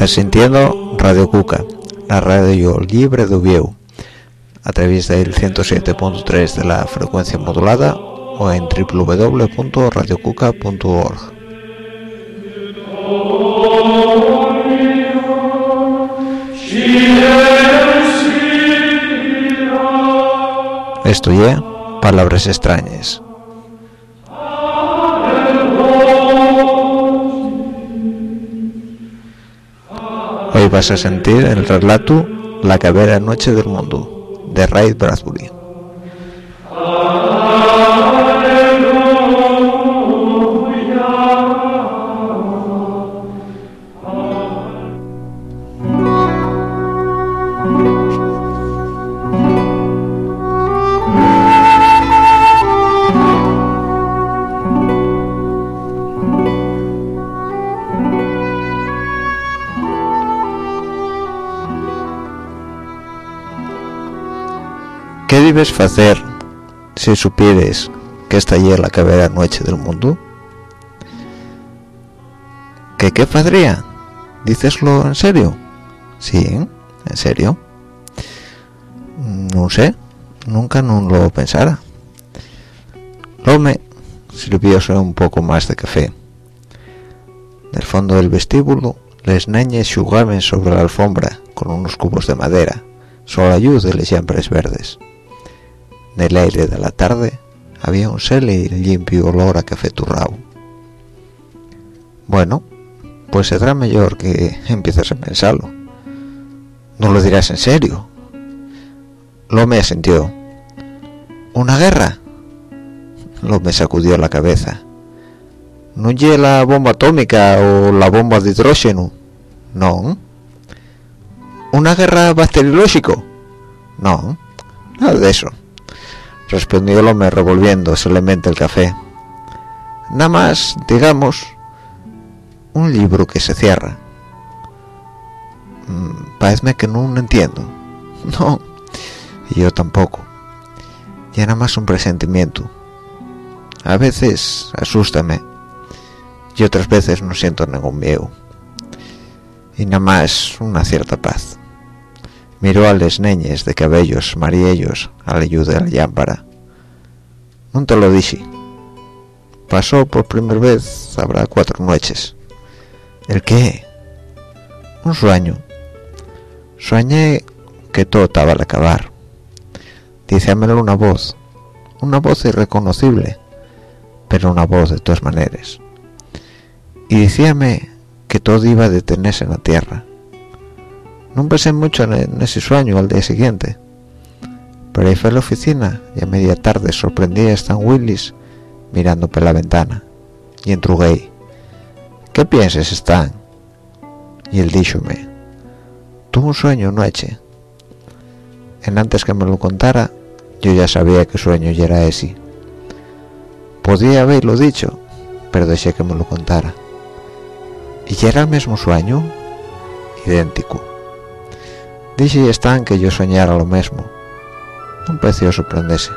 Estás sintiendo Radio Cuca, la radio libre de Ubieu, a través del 107.3 de la frecuencia modulada o en www.radiocuca.org. Ya, palabras extrañas. Hoy vas a sentir el relato La cabera noche del mundo, de Ray Bradbury. ¿Qué debes hacer si supieres que esta es la cabera noche del mundo? ¿Qué qué padría? ¿Diceslo en serio? Sí, en serio. No sé, nunca no lo pensara. Luego me sirvióse un poco más de café. Del fondo del vestíbulo, les neñes jugaban sobre la alfombra con unos cubos de madera, solo ayuda de les llampres verdes. En el aire de la tarde había un sele y limpio olor a café turrao. Bueno, pues será mejor que empieces a pensarlo. No lo dirás en serio. Lo me asintió. ¿Una guerra? Lo me sacudió la cabeza. ¿No lle la bomba atómica o la bomba de hidrógeno? No. ¿Una guerra bacteriológico? No, nada de eso respondió me revolviendo solemente el café. Nada más, digamos, un libro que se cierra. Mm, parece que no entiendo. No, yo tampoco. Y nada más un presentimiento. A veces asústame y otras veces no siento ningún miedo. Y nada más una cierta paz miró a les neñes de cabellos mariellos a la ayuda de la lámpara. No te lo dije. Pasó por primera vez habrá cuatro noches. ¿El qué? Un sueño. Soñé que todo estaba al acabar. Dícemelo una voz, una voz irreconocible, pero una voz de todas maneras. Y decíame que todo iba a detenerse en la tierra no pensé mucho en, ese sueño al día siguiente. Pero ahí fue a la oficina y a media tarde sorprendí a Stan Willis mirando por la ventana y entrugué. ¿qué piensas Stan? y él díjome tuve un sueño noche. En antes que me lo contara yo ya sabía que sueño ya era ese. Podía haberlo dicho pero dejé que me lo contara. Y era el mismo sueño idéntico Dije Stan que yo soñara lo mismo. No pareció sorprenderse.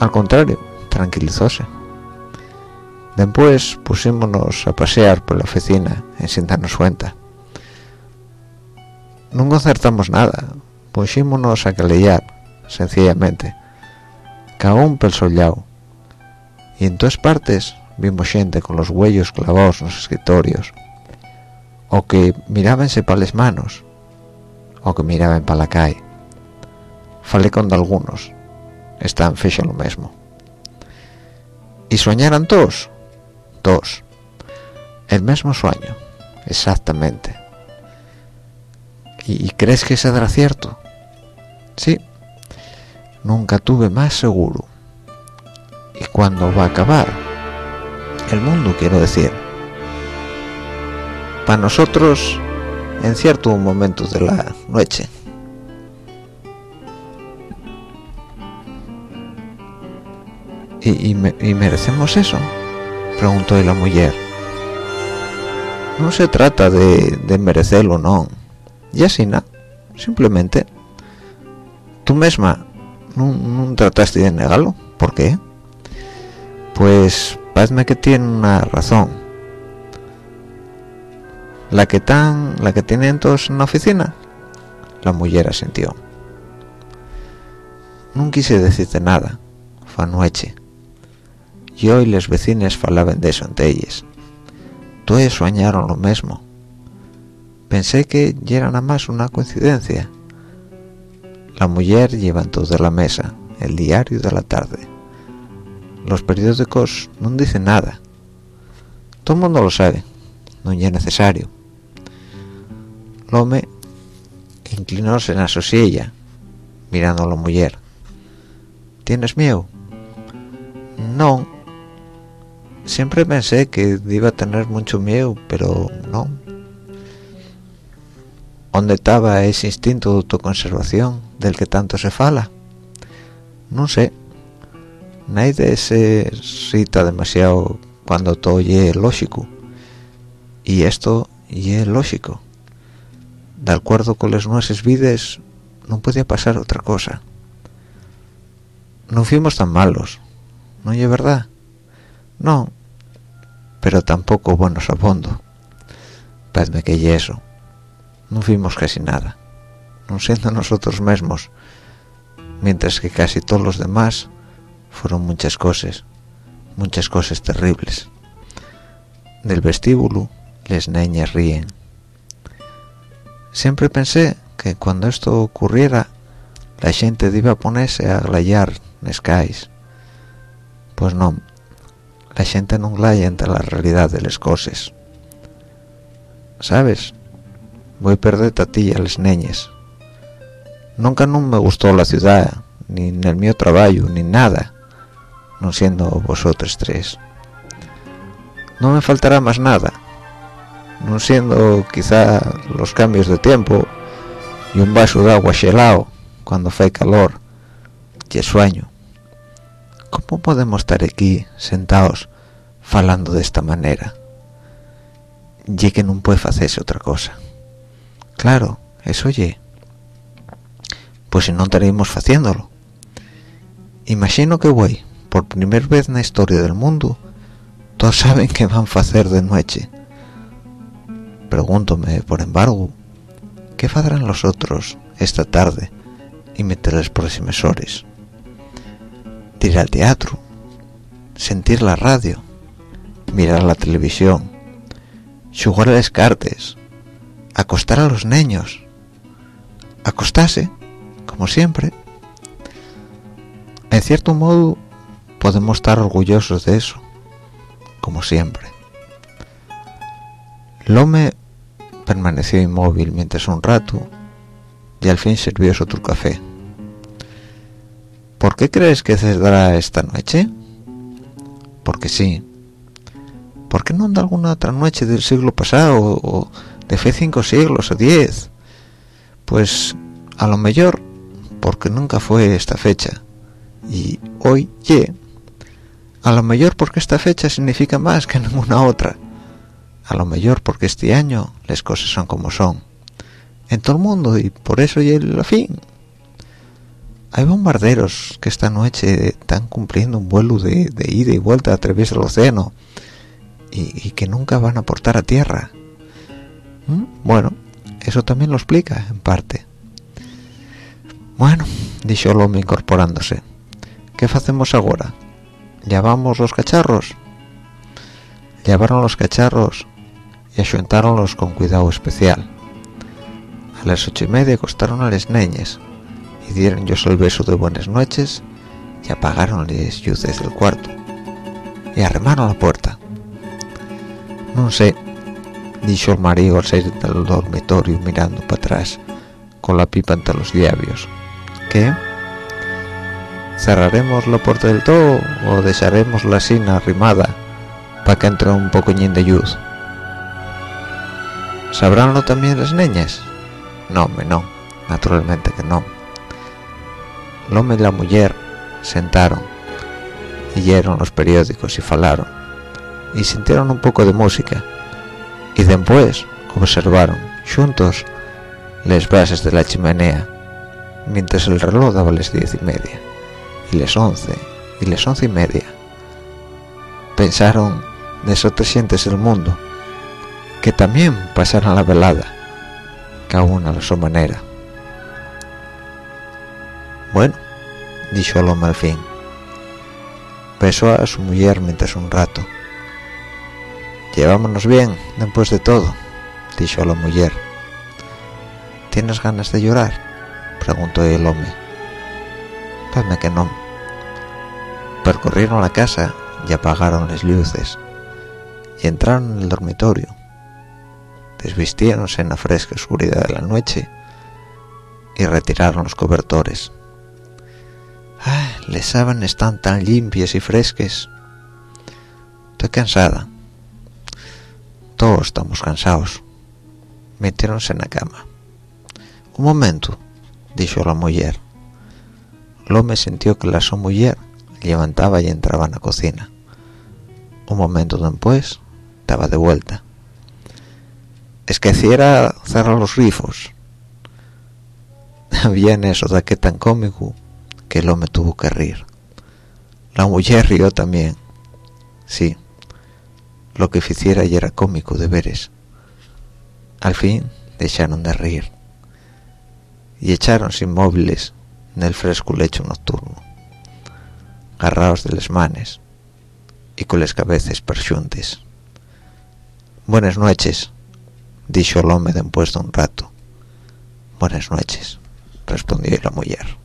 Al contrario, tranquilizóse. Después pusimos a pasear por la oficina sin darnos cuenta. No concertamos nada, pusimos a calillar, sencillamente, un pel sollao. Y en todas partes vimos gente con los huellos clavados en los escritorios, o que mirábanse para las manos, o que miraban para la calle. Falé con algunos, están fecha lo mismo. ¿Y soñaran todos? Todos. El mismo sueño, exactamente. ¿Y, crees que será cierto? Sí. Nunca tuve más seguro. ¿Y cuándo va a acabar? El mundo, quiero decir. Para nosotros en ciertos momentos de la noche. ¿Y, merecemos eso? Preguntó la mujer. No se trata de, merecerlo, no. Y así nada. Simplemente, tú misma no, trataste de negarlo. ¿Por qué? Pues parece que tiene una razón la que tan la que tienen todos en la oficina. La mujer asintió no quise decirte nada fue noche yo y los vecinos falaban de eso ante ellas todos soñaron lo mismo pensé que era nada más una coincidencia. La mujer levantó de la mesa el diario de la tarde. Los periódicos no dicen nada. Todo el mundo lo sabe no es necesario Lome inclinóse en la sosilla mirando a la mujer ¿tienes miedo? no. Siempre pensé que iba a tener mucho miedo pero no. ¿dónde estaba ese instinto de autoconservación del que tanto se fala? no sé. Nadie se cita demasiado cuando todo es lógico. Y esto es lógico de acuerdo con las nuestras vidas no podía pasar otra cosa. No fuimos tan malos no es verdad no pero tampoco buenos a fondo. Padme que eso. No fuimos casi nada no siendo nosotros mismos mientras que casi todos los demás fueron muchas cosas muchas cosas terribles. Del vestíbulo les niñas ríen siempre pensé que cuando esto ocurriera la gente iba a ponerse a glayar skies pues no la gente no glaya entre la realidad de las cosas sabes voy a perder a ti y a las niñas nunca no me gustó la ciudad ni en el mío trabajo ni nada no siendo vosotros tres. No me faltará más nada no siendo quizá los cambios de tiempo y un vaso de agua helado cuando hace calor y sueño. ¿cómo podemos estar aquí sentados falando de esta manera? y que no puede hacerse otra cosa. Claro, eso oye pues si no estaríamos haciéndolo. Imagino que voy por primera vez en la historia del mundo todos saben que van a hacer de noche pregúntome por embargo ¿qué harán los otros esta tarde y meter los próximos horas? ir al teatro sentir la radio mirar la televisión jugar a las cartas acostar a los niños acostarse como siempre. En cierto modo podemos estar orgullosos de eso como siempre. Lome permaneció inmóvil mientras un rato y al fin sirvió otro café ¿por qué crees que cesará esta noche? porque sí ¿por qué no anda alguna otra noche del siglo pasado o de hace cinco siglos o diez? pues a lo mejor porque nunca fue esta fecha y hoy ye a lo mejor porque esta fecha significa más que ninguna otra a lo mejor porque este año las cosas son como son en todo el mundo y por eso ya el fin hay bombarderos que esta noche están cumpliendo un vuelo de, ida y vuelta a través del océano y, que nunca van a aportar a tierra ¿Mm? bueno eso también lo explica en parte bueno dijo Lome incorporándose ¿qué hacemos ahora? ¿llavamos los cacharros? llevaron los cacharros y con cuidado especial a las ocho y media acostaron a las niñas y dieron yo el beso de buenas noches y apagaron las luces del cuarto y arremaron la puerta no sé dijo el marido al salir del dormitorio mirando para atrás con la pipa entre los labios ¿qué? ¿cerraremos la puerta del todo o dejaremos la sina arrimada para que entre un pocoñín de luz? ¿Sabránlo también las niñas? no, me no, naturalmente que no. El y la mujer sentaron y leyeron los periódicos y falaron y sintieron un poco de música y después observaron juntos las bases de la chimenea mientras el reloj daba las diez y media y las once y las once y media. Pensaron de eso te sientes el mundo que también pasaran la velada, cada una a su manera. Bueno, dijo el hombre al fin. Besó a su mujer mientras un rato. Llevámonos bien, después de todo, dijo la mujer. ¿Tienes ganas de llorar? preguntó el hombre. Padme que no. Percorrieron la casa y apagaron las luces y entraron en el dormitorio. Desvistiéronse en la fresca oscuridad de la noche y retiraron los cobertores. Ah, las sábanas están tan limpias y fresques. Estoy cansada. Todos estamos cansados. Metiéronse en la cama. Un momento, dijo la mujer. Lome sintió que la su mujer levantaba y entraba en la cocina. Un momento después, estaba de vuelta. Esqueciera cerrar los grifos. Bien eso de que tan cómico que lo me tuvo que rir. La mujer rió también. Sí, lo que hiciera ya era cómico de veres. Al fin dejaron de reír y echaronse inmóviles en el fresco lecho nocturno, agarrados de las manes y con las cabezas perchuntes. Buenas noches, dijo el hombre de un rato. Buenas noches, respondió la mujer.